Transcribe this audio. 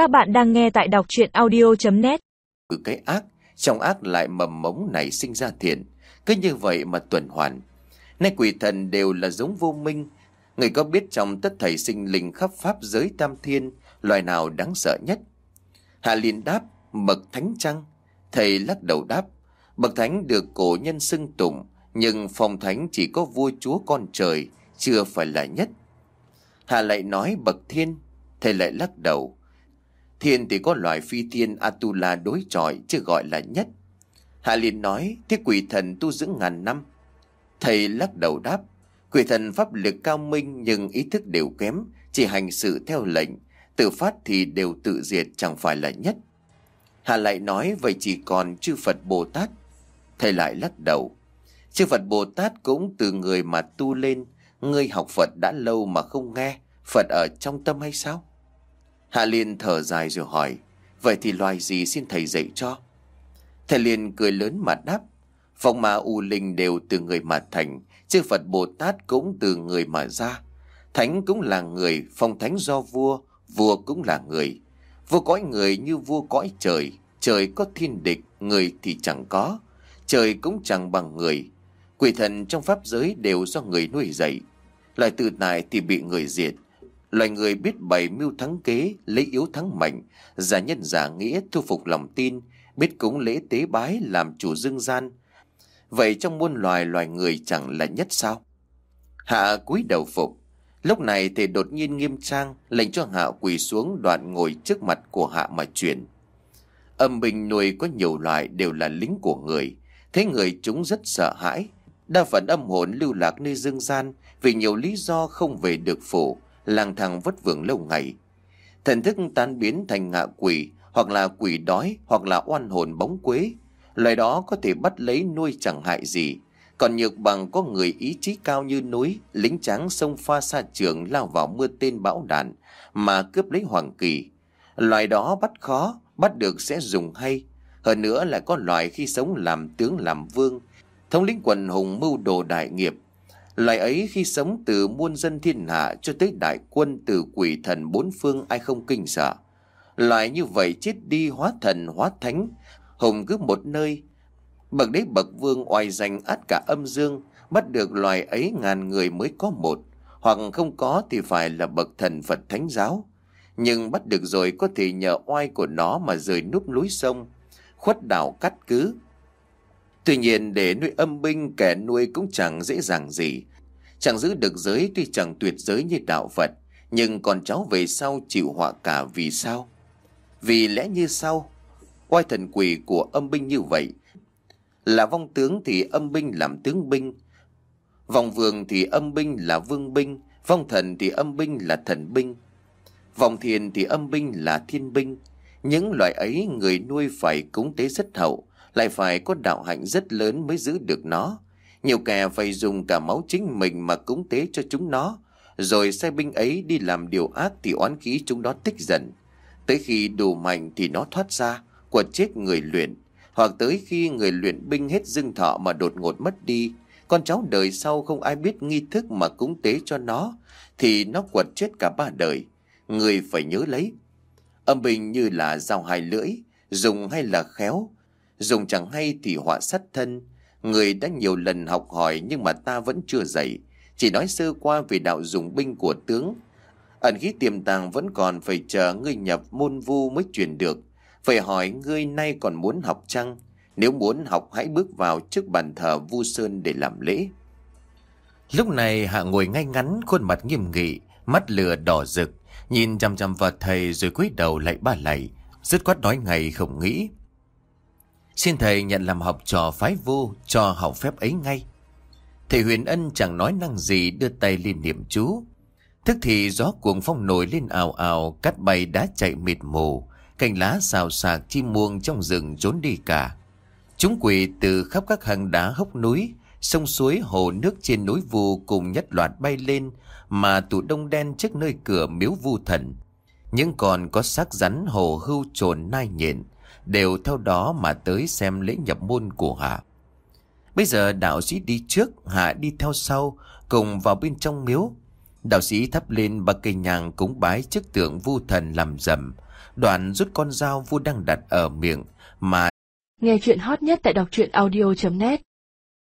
Các bạn đang nghe tại đọc chuyện audio.net từ cái ác, trong ác lại mầm mống này sinh ra thiện. Cứ như vậy mà tuần hoàn. Nay quỷ thần đều là giống vô minh. Người có biết trong tất thảy sinh linh khắp pháp giới tam thiên, loài nào đáng sợ nhất? Hạ liên đáp, bậc thánh trăng. Thầy lắc đầu đáp, bậc thánh được cổ nhân xưng tụng, nhưng phong thánh chỉ có vua chúa con trời, chưa phải là nhất. Hạ lại nói bậc thiên, thầy lại lắc đầu. Thiên thì có loài phi thiên Atula đối chọi chứ gọi là nhất. Hạ liền nói thế quỷ thần tu dưỡng ngàn năm. Thầy lắc đầu đáp. Quỷ thần pháp lực cao minh nhưng ý thức đều kém, chỉ hành sự theo lệnh. Tự phát thì đều tự diệt chẳng phải là nhất. Hạ lại nói vậy chỉ còn chư Phật Bồ Tát. Thầy lại lắc đầu. Chư Phật Bồ Tát cũng từ người mà tu lên. Ngươi học Phật đã lâu mà không nghe. Phật ở trong tâm hay sao? Hạ Liên thở dài rồi hỏi, Vậy thì loài gì xin thầy dạy cho? Thầy Liên cười lớn mà đáp, Phong ma u linh đều từ người mà thành, Chư Phật Bồ Tát cũng từ người mà ra. Thánh cũng là người, Phong thánh do vua Vua cũng là người. Vua cõi người như vua cõi trời Trời có thiên địch, Người thì chẳng có, Trời cũng chẳng bằng người. Quỷ thần trong pháp giới đều do người nuôi dạy. Loài từ tại thì bị người diệt Loài người biết bày mưu thắng kế, lấy yếu thắng mạnh, giả nhân giả nghĩa thu phục lòng tin, biết cúng lễ tế bái làm chủ dương gian. Vậy trong muôn loài loài người chẳng là nhất sao? Hạ cúi đầu phục. Lúc này thì đột nhiên nghiêm trang, lệnh cho Hạ quỳ xuống đoạn ngồi trước mặt của Hạ mà chuyển. Âm bình nuôi có nhiều loại đều là lính của người. Thế người chúng rất sợ hãi. Đa phần âm hồn lưu lạc nơi dương gian vì nhiều lý do không về được phủ lang thang vất vưởng lâu ngày. Thần thức tan biến thành ngạ quỷ, hoặc là quỷ đói, hoặc là oan hồn bóng quế. Loài đó có thể bắt lấy nuôi chẳng hại gì. Còn nhược bằng có người ý chí cao như núi, lính tráng sông pha xa trường lao vào mưa tên bão đạn, mà cướp lấy hoàng kỳ. Loài đó bắt khó, bắt được sẽ dùng hay. Hơn nữa là có loài khi sống làm tướng làm vương, thống lĩnh quần hùng mưu đồ đại nghiệp, Loài ấy khi sống từ muôn dân thiên hạ cho tới đại quân từ quỷ thần bốn phương ai không kinh sợ. Loài như vậy chết đi hóa thần hóa thánh, hùng cứ một nơi. Bậc đế bậc vương oai danh át cả âm dương, bắt được loài ấy ngàn người mới có một, hoặc không có thì phải là bậc thần Phật thánh giáo. Nhưng bắt được rồi có thể nhờ oai của nó mà rời núp núi sông, khuất đảo cắt cứ, Tuy nhiên để nuôi âm binh kẻ nuôi cũng chẳng dễ dàng gì. Chẳng giữ được giới tuy chẳng tuyệt giới như đạo Phật, nhưng con cháu về sau chịu họa cả vì sao? Vì lẽ như sau, oai thần quỷ của âm binh như vậy. Là vong tướng thì âm binh làm tướng binh, vong vương thì âm binh là vương binh, vong thần thì âm binh là thần binh, vong thiền thì âm binh là thiên binh. Những loại ấy người nuôi phải cúng tế rất hậu, lại phải có đạo hạnh rất lớn mới giữ được nó. Nhiều kẻ phải dùng cả máu chính mình mà cúng tế cho chúng nó, rồi sai binh ấy đi làm điều ác thì oán khí chúng nó tích dần. Tới khi đủ mạnh thì nó thoát ra, quật chết người luyện, hoặc tới khi người luyện binh hết dưng thọ mà đột ngột mất đi, con cháu đời sau không ai biết nghi thức mà cúng tế cho nó, thì nó quật chết cả ba đời. Người phải nhớ lấy. Âm binh như là dao hai lưỡi, dùng hay là khéo, Dùng chẳng hay thì họa sát thân. Người đã nhiều lần học hỏi nhưng mà ta vẫn chưa dạy. Chỉ nói sơ qua về đạo dùng binh của tướng. Ẩn khí tiềm tàng vẫn còn phải chờ ngươi nhập môn vu mới truyền được. Phải hỏi ngươi nay còn muốn học chăng? Nếu muốn học hãy bước vào trước bàn thờ vu sơn để làm lễ. Lúc này Hạ ngồi ngay ngắn khuôn mặt nghiêm nghị, mắt lửa đỏ rực, nhìn chăm chăm vào thầy rồi cúi đầu lại ba lạy, dứt quát nói ngày không nghĩ. Xin thầy nhận làm học trò phái vô cho học phép ấy ngay. Thầy Huyền Ân chẳng nói năng gì đưa tay lên niệm chú. Thức thì gió cuồng phong nổi lên ào ào, cắt bay đá chạy mịt mù, cành lá xào xạc chim muông trong rừng trốn đi cả. Chúng quỷ từ khắp các hang đá hốc núi, sông suối hồ nước trên núi vu cùng nhất loạt bay lên mà tụ đông đen trước nơi cửa miếu vu thần. Những còn có xác rắn hồ hưu trồn nai nhện, đều theo đó mà tới xem lễ nhập môn của Hạ. Bây giờ đạo sĩ đi trước, Hạ đi theo sau, cùng vào bên trong miếu. Đạo sĩ thắp lên ba cây nhang cúng bái trước tượng vu thần làm dầm. Đoạn rút con dao vua đang đặt ở miệng mà Nghe chuyện hot nhất tại đọc truyện audio.net